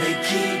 they keep